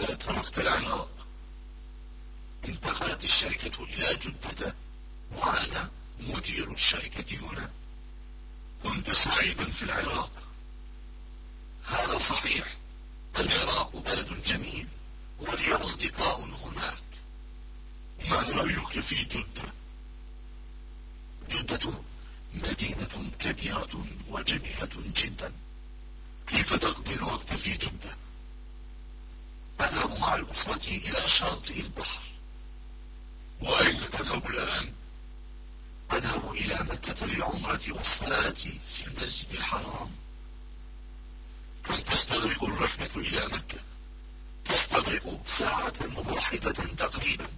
لماذا تركت العراق انتقلت الشركة إلى جدة وأنا مدير الشركة هنا. كنت سعيدا في العراق. هذا صحيح. العراق بلد جميل ولي أصدقاء هناك. ما رأيك في جدة؟ جدة مدينة كبيرة وجميلة جدا. كيف تقضي الوقت في جدة؟ مع الأسرة إلى شاطئ البحر. وأين تذهب الآن؟ أذهب إلى مكة للعمرة والصلاة في المسجد الحرام. كم تستغرق الرحلة إلى مكة؟ تستغرق ساعة واحدة تقريبا.